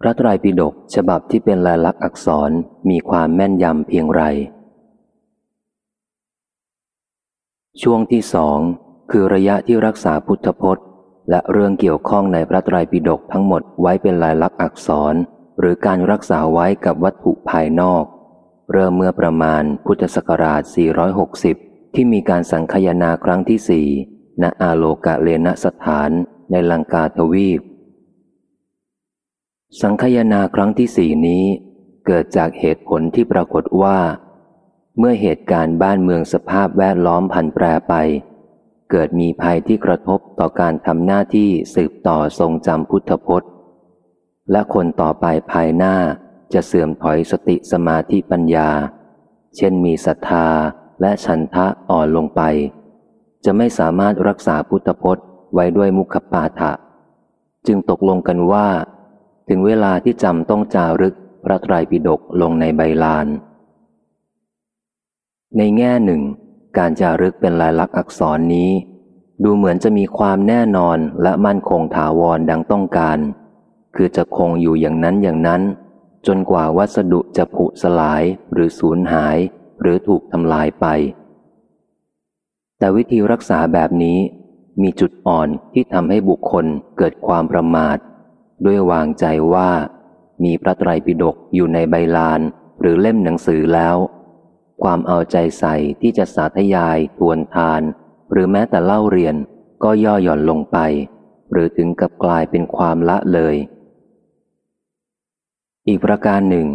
พระไตรปิฎกฉบับที่เป็นลายลักษณ์อักษรมีความแม่นยำเพียงไร ช่วงที่สองคือระยะที่รักษาพุทธพจน์ และเรื่องเกี่ยวข้องในพระไตรปิฎกทั้งหมดไว้เป็นลายลักษณ์อักษร หรือการรักษาไว้กับวัตถุภายนอก เริ่มเมื่อประมาณพุทธศักราช 460 ที่มีการสังคยนาครั้งที่สี่ณอาโลกะเลนสถานในลังกาทวีป สังคยนาครั้งที่สี่นี้ เกิดจากเหตุผลที่ปรากฏว่า เมื่อเหตุการณ์บ้านเมืองสภาพแวดล้อมผันแปรไป เกิดมีภัยที่กระทบต่อการทำหน้าที่สืบต่อทรงจำพุทธพจน์ และคนต่อไปภายหน้าจะเสื่อมถอยสติสมาธิปัญญา เช่นมีศรัทธาและฉันทะอ่อนลงไป จะไม่สามารถรักษาพุทธพจน์ไว้ด้วยมุขปาฐะจึงตกลงกันว่า ถึงเวลาที่จำต้องจารึกพระไตรปิฎกลงในใบลาน ในแง่หนึ่ง การจารึกเป็นลายลักษณ์อักษรนี้ ดูเหมือนจะมีความแน่นอนและมั่นคงถาวรดังต้องการ คือจะคงอยู่อย่างนั้นอย่างนั้น จนกว่าวัสดุจะผุสลายหรือสูญหายหรือถูกทำลายไป แต่วิธีรักษาแบบนี้มีจุดอ่อนที่ทำให้บุคคลเกิดความประมาท ด้วยวางใจว่า มีพระไตรปิฎกอยู่ในใบลานหรือเล่มหนังสือแล้ว ความเอาใจใส่ที่จะสาธยายทวนทาน หรือแม้แต่เล่าเรียนก็ย่อหย่อนลงไป หรือถึงกับกลายเป็นความละเลย อีกประการหนึ่ง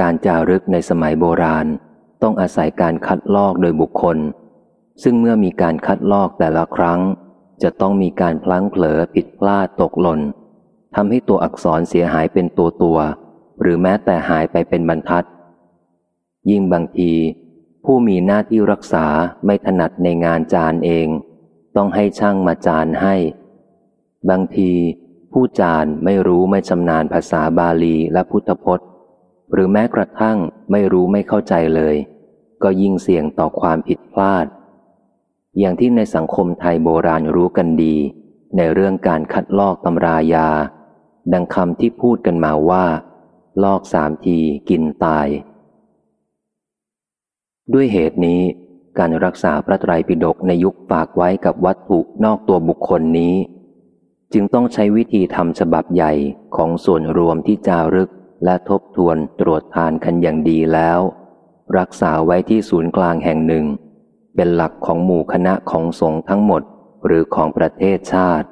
การจารึกในสมัยโบราณ ต้องอาศัยการคัดลอกโดยบุคคล ซึ่งเมื่อมีการคัดลอกแต่ละครั้ง จะต้องมีการพลั้งเผลอผิดพลาดตกหล่น ทำให้ตัวอักษรเสียหายเป็นตัวตัว หรือแม้แต่หายไปเป็นบรรทัด ยิ่งบางที ผู้มีหน้าที่รักษาไม่ถนัดในงานจานเอง ต้องให้ช่างมาจานให้ บางที ผู้จานไม่รู้ไม่ชำนาญภาษาบาลีและพุทธพจน์ หรือแม้กระทั่งไม่รู้ไม่เข้าใจเลย ก็ยิ่งเสี่ยงต่อความผิดพลาด อย่างที่ในสังคมไทยโบราณรู้กันดี ในเรื่องการคัดลอกตำรายา ดังคำที่พูดกันมาว่า ลอกสามทีกินตาย ด้วยเหตุนี้ การรักษาพระไตรปิฎกในยุคฝากไว้กับวัตถุนอกตัวบุคคลนี้ จึงต้องใช้วิธีทำฉบับใหญ่ของส่วนรวมที่จารึกและทบทวนตรวจทานกันอย่างดีแล้ว รักษาไว้ที่ศูนย์กลางแห่งหนึ่ง เป็นหลักของหมู่คณะของสงฆ์ทั้งหมดหรือของประเทศชาติ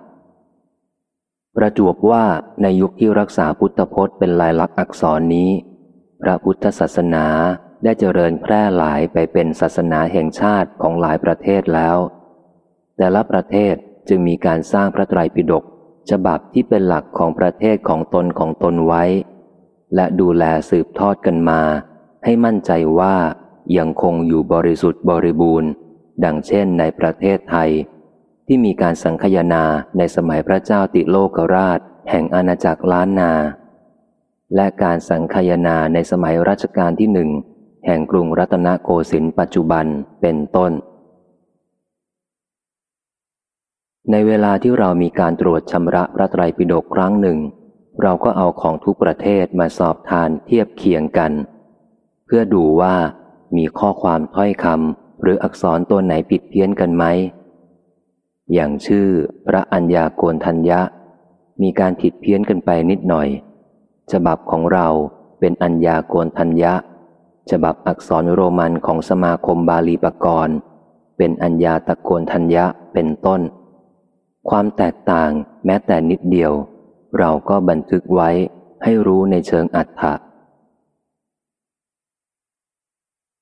ประจวบว่าในยุคที่รักษาพุทธพจน์เป็นลายลักษณ์อักษรนี้ พระพุทธศาสนาได้เจริญแพร่หลายไปเป็นศาสนาแห่งชาติของหลายประเทศแล้ว แต่ละประเทศจึงมีการสร้างพระไตรปิฎกฉบับที่เป็นหลักของประเทศของตนของตนไว้ และดูแลสืบทอดกันมา ให้มั่นใจว่ายังคงอยู่บริสุทธิ์บริบูรณ์ ดังเช่นในประเทศไทย ที่มีการสังคยนาในสมัยพระเจ้าติโลกราช แห่งอาณาจักรล้านนา และการสังคยนาในสมัยรัชกาลที่หนึ่งแห่งกรุงรัตนโกสินทร์ปัจจุบันเป็นต้น ในเวลาที่เรามีการตรวจชำระพระไตรปิฎกครั้งหนึ่ง เราก็เอาของทุกประเทศมาสอบทานเทียบเคียงกัน เพื่อดูว่ามีข้อความถ้อยคำหรืออักษรตัวไหนผิดเพี้ยนกันไหม อย่างชื่อพระัญญาโกนทัญญะ มีการผิดเพี้ยนกันไปนิดหน่อย ฉบับของเราเป็นอัญญาโกนทัญญะ ฉบับอักษรโรมันของสมาคมบาลีปกรณ์ เป็นอัญญาตะโกนทัญญะเป็นต้น ความแตกต่างแม้แต่นิดเดียว เราก็บันทึกไว้ให้รู้ในเชิงอัฏฐะ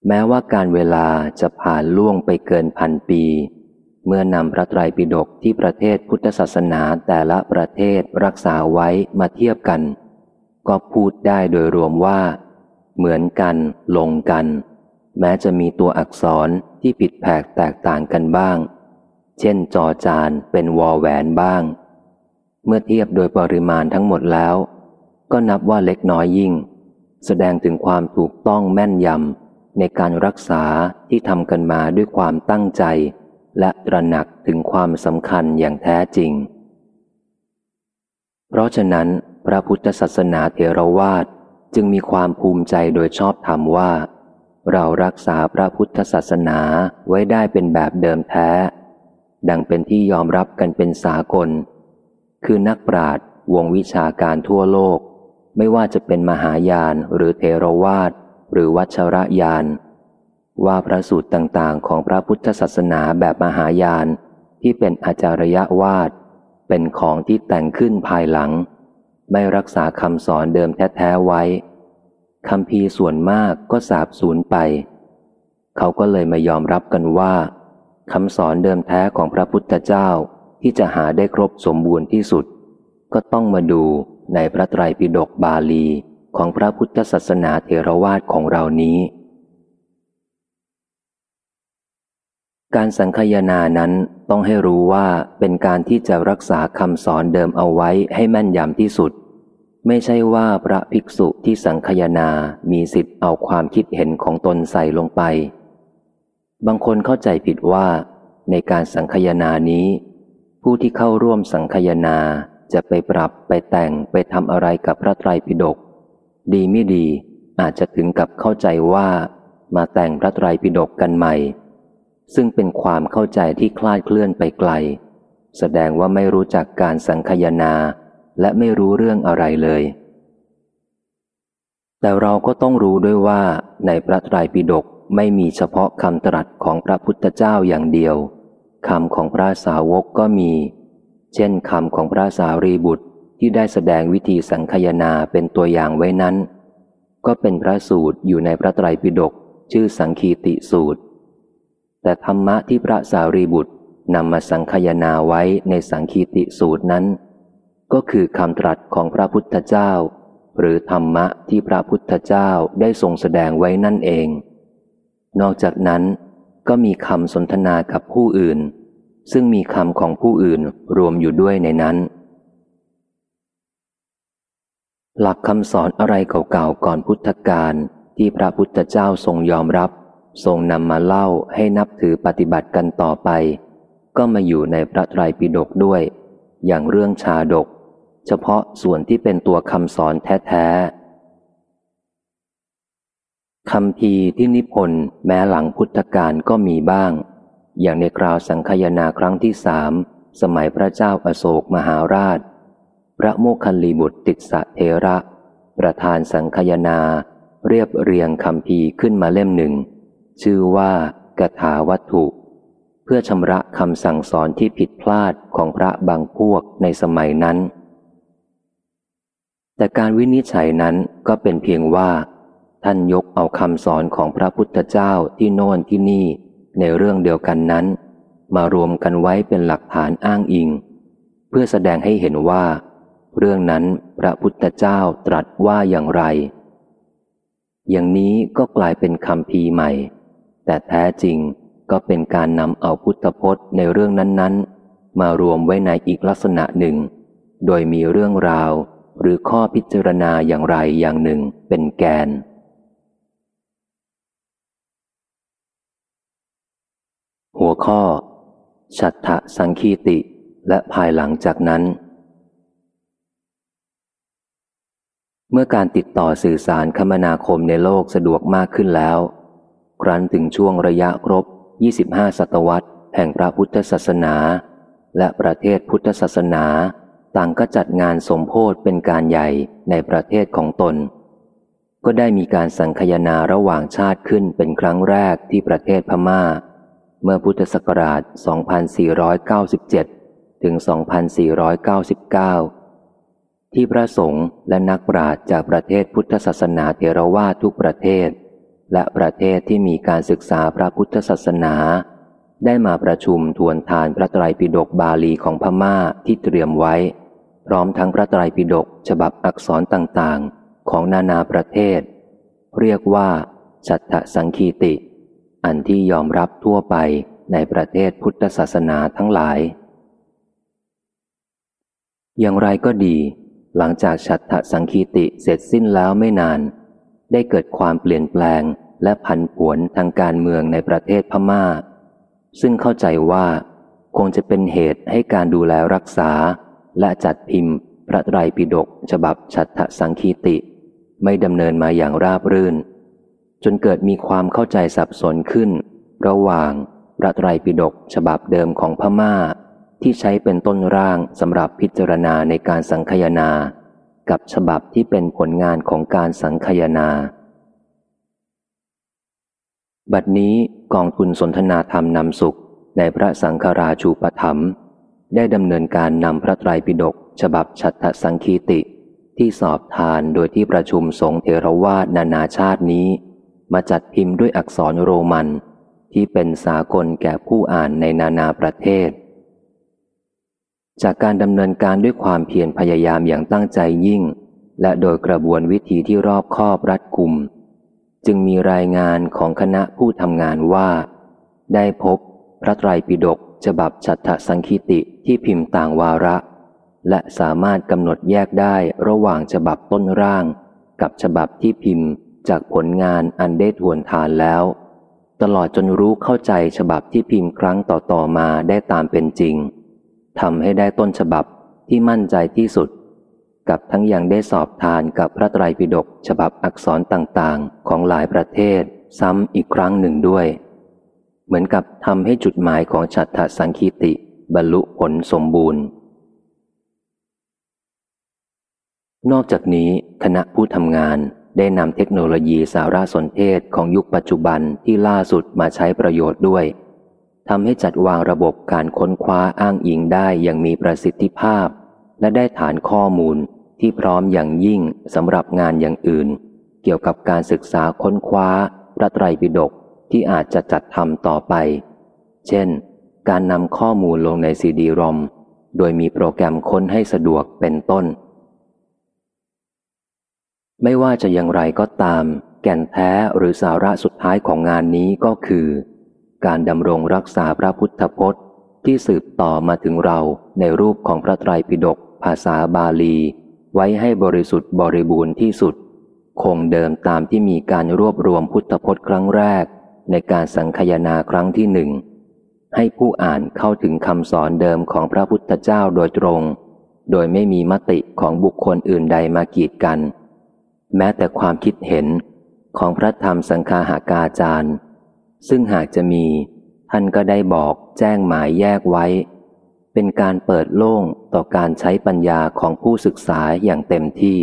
แม้ว่าการเวลาจะผ่านล่วงไปเกินพันปี เมื่อนำพระไตรปิฎกที่ประเทศพุทธศาสนาแต่ละประเทศรักษาไว้มาเทียบกัน ก็พูดได้โดยรวมว่า เหมือนกัน ลงกัน แม้จะมีตัวอักษรที่ผิดแผกแตกต่างกันบ้าง เช่นจอจานเป็นวอแหวนบ้าง เมื่อเทียบโดยปริมาณทั้งหมดแล้ว ก็นับว่าเล็กน้อยยิ่ง แสดงถึงความถูกต้องแม่นยำในการรักษาที่ทำกันมาด้วยความตั้งใจ และตระหนักถึงความสำคัญอย่างแท้จริง เพราะฉะนั้น พระพุทธศาสนาเทรวาสจึงมีความภูมิใจโดยชอบธรรมว่า เรารักษาพระพุทธศาสนาไว้ได้เป็นแบบเดิมแท้ ดังเป็นที่ยอมรับกันเป็นสากล คือนักปราชญ์วงวิชาการทั่วโลก ไม่ว่าจะเป็นมหายานหรือเทรวาสหรือวัชรยาน ว่าพระสูตรต่างๆ ของพระพุทธศาสนาแบบมหายานที่เป็นอาจารยวาดเป็นของที่แต่งขึ้นภายหลัง ไม่รักษาคำสอนเดิมแท้ๆไว้คำพีส่วนมากก็สาบสูญไป เขาก็เลยมายอมรับกันว่าคำสอนเดิมแท้ของพระพุทธเจ้าที่จะหาได้ครบสมบูรณ์ที่สุด ก็ต้องมาดูในพระไตรปิฎกบาลีของพระพุทธศาสนาเทรวาสของเรานี้ การสังคยนานั้นต้องให้รู้ว่าเป็นการที่จะรักษาคำสอนเดิมเอาไว้ให้แม่นยำที่สุด ไม่ใช่ว่าพระภิกษุที่สังคยนามีสิทธิ์เอาความคิดเห็นของตนใส่ลงไป บางคนเข้าใจผิดว่า ในการสังคยนานี้ ผู้ที่เข้าร่วมสังคยนาจะไปปรับไปแต่งไปทำอะไรกับพระไตรปิฎกดีไม่ดีอาจจะถึงกับเข้าใจว่า มาแต่งพระไตรปิฎกกันใหม่ ซึ่งเป็นความเข้าใจที่คลาดเคลื่อนไปไกล แสดงว่าไม่รู้จักการสังคยนา และไม่รู้เรื่องอะไรเลย แต่เราก็ต้องรู้ด้วยว่าในพระไตรปิฎกไม่มีเฉพาะคำตรัสของพระพุทธเจ้าอย่างเดียวคำของพระสาวกก็มี เช่นคำของพระสารีบุตรที่ได้แสดงวิธีสังคยนาเป็นตัวอย่างไว้นั้น ก็เป็นพระสูตรอยู่ในพระไตรปิฎกชื่อสังคีติสูตร แต่ธรรมะที่พระสารีบุตรนำมาสังคยนาไว้ในสังคีติสูตรนั้น ก็คือคำตรัสของพระพุทธเจ้า หรือธรรมะที่พระพุทธเจ้าได้ทรงแสดงไว้นั่นเอง นอกจากนั้นก็มีคำสนทนากับผู้อื่น ซึ่งมีคำของผู้อื่นรวมอยู่ด้วยในนั้น หลักคำสอนอะไรเก่าๆก่อนพุทธกาลที่พระพุทธเจ้าทรงยอมรับ ทรงนำมาเล่าให้นับถือปฏิบัติกันต่อไป ก็มาอยู่ในพระไตรปิฎกด้วย อย่างเรื่องชาดก เฉพาะส่วนที่เป็นตัวคำสอนแท้ๆคำพีที่นิพนธ์แม้หลังพุทธกาลก็มีบ้าง อย่างในคราวสังคยนาครั้งที่สามสมัยพระเจ้าอโศกมหาราช พระโมคคัลลีบุตรติดสะเทระ ประธานสังคยนา เรียบเรียงคำพีขึ้นมาเล่มหนึ่ง ชื่อว่ากถาวัตถุ เพื่อชำระคำสั่งสอนที่ผิดพลาดของพระบางพวกในสมัยนั้น แต่การวินิจฉัยนั้นก็เป็นเพียงว่า ท่านยกเอาคำสอนของพระพุทธเจ้าที่โน่นที่นี่ในเรื่องเดียวกันนั้น มารวมกันไว้เป็นหลักฐานอ้างอิง เพื่อแสดงให้เห็นว่า เรื่องนั้นพระพุทธเจ้าตรัสว่าอย่างไร อย่างนี้ก็กลายเป็นคำพีใหม่ แต่แท้จริงก็เป็นการนำเอาพุทธพจน์ในเรื่องนั้น ๆ มารวมไว้ในอีกลักษณะหนึ่ง โดยมีเรื่องราว หรือข้อพิจารณาอย่างไรอย่างหนึ่งเป็นแกน หัวข้อชัตถสังคีติและภายหลังจากนั้น เมื่อการติดต่อสื่อสารคมนาคมในโลกสะดวกมากขึ้นแล้ว ครั้นถึงช่วงระยะครบ 25 ศตวรรษ แห่งพระพุทธศาสนา และประเทศพุทธศาสนา ต่างก็จัดงานสมโพธเป็นการใหญ่ในประเทศของตน ก็ได้มีการสังคยนาระหว่างชาติขึ้นเป็นครั้งแรกที่ประเทศพมา่า เมื่อพุทธศักราช 2497 ถึง 2499 ที่พระสงฆ์และนักปราชญ์จากประเทศพุทธศาสนาเทรวาทุกประเทศ และประเทศที่มีการศึกษาพระพุทธศาสนา ได้มาประชุมทวนทานพระไตรปิฎกบาลีของพม่าที่เตรียมไว้ พร้อมทั้งพระไตรปิฎกฉบับอักษรต่างๆ ของนานาประเทศ เรียกว่าชัตถสังคีติ อันที่ยอมรับทั่วไปในประเทศพุทธศาสนาทั้งหลาย อย่างไรก็ดี หลังจากฉัตรสังคีติเสร็จสิ้นแล้วไม่นาน ได้เกิดความเปลี่ยนแปลงและผันผวนทางการเมืองในประเทศพมา่า ซึ่งเข้าใจว่า คงจะเป็นเหตุให้การดูแลรักษา และจัดพิมพ์ พระไตรปิฎกฉบับฉัตทสังคีติ ไม่ดำเนินมาอย่างราบรื่น จนเกิดมีความเข้าใจสับสนขึ้น ระหว่างพระไตรปิฎกฉบับเดิมของพม่า ที่ใช้เป็นต้นร่างสำหรับพิจารณาในการสังคยนา กับฉบับที่เป็นผลงานของการสังคยนา บัดนี้กองทุนสนทนาธรรมนำสุขในพระสังฆราชูปถัมภ์ได้ดำเนินการนำพระไตรปิฎกฉบับฉัตทสังคีติ ที่สอบทานโดยที่ประชุมสงฆ์เทรวาสนานาชาตินี้ มาจัดพิมพ์ด้วยอักษรโรมัน ที่เป็นสากลแก่ผู้อ่านในนานาประเทศ จากการดำเนินการด้วยความเพียรพยายามอย่างตั้งใจยิ่ง และโดยกระบวนวิธีที่รอบคอบรัดกุม จึงมีรายงานของคณะผู้ทำงานว่า ได้พบพระไตรปิฎกฉบับฉัตทสังคีติที่พิมพ์ต่างวาระ และสามารถกำหนดแยกได้ระหว่างฉบับต้นร่าง กับฉบับที่พิมพ์จากผลงานอันได้ทวนทานแล้ว ตลอดจนรู้เข้าใจฉบับที่พิมพ์ครั้งต่อๆมาได้ตามเป็นจริง ทำให้ได้ต้นฉบับที่มั่นใจที่สุด กับทั้งยังได้สอบทานกับพระไตรปิฎกฉบับอักษรต่างๆ ของหลายประเทศซ้ำอีกครั้งหนึ่งด้วย เหมือนกับทำให้จุดหมายของฉัตรสังคีติ บรรลุผลสมบูรณ์ นอกจากนี้คณะผู้ทำงานได้นำเทคโนโลยีสารสนเทศของยุคปัจจุบันที่ล่าสุดมาใช้ประโยชน์ด้วย ทำให้จัดวางระบบการค้นคว้าอ้างอิงได้อย่างมีประสิทธิภาพ และได้ฐานข้อมูลที่พร้อมอย่างยิ่งสำหรับงานอย่างอื่น เกี่ยวกับการศึกษาค้นคว้าพระไตรปิฎกที่อาจจะจัดทำต่อไป เช่น การนำข้อมูลลงในซีดีรอมโดยมีโปรแกรมค้นให้สะดวกเป็นต้น ไม่ว่าจะอย่างไรก็ตาม แก่นแท้หรือสาระสุดท้ายของงานนี้ก็คือ การดำรงรักษาพระพุทธพจน์ที่สืบต่อมาถึงเราในรูปของพระไตรปิฎกภาษาบาลี ไว้ให้บริสุทธิ์บริบูรณ์ที่สุด คงเดิมตามที่มีการรวบรวมพุทธพจน์ครั้งแรก ในการสังคยนาครั้งที่หนึ่ง ให้ผู้อ่านเข้าถึงคำสอนเดิมของพระพุทธเจ้าโดยตรง โดยไม่มีมติของบุคคลอื่นใดมากีดกัน แม้แต่ความคิดเห็นของพระธรรมสังฆาหากาจารย์ ซึ่งหากจะมี ท่านก็ได้บอกแจ้งหมายแยกไว้ เป็นการเปิดโล่งต่อการใช้ปัญญาของผู้ศึกษาอย่างเต็มที่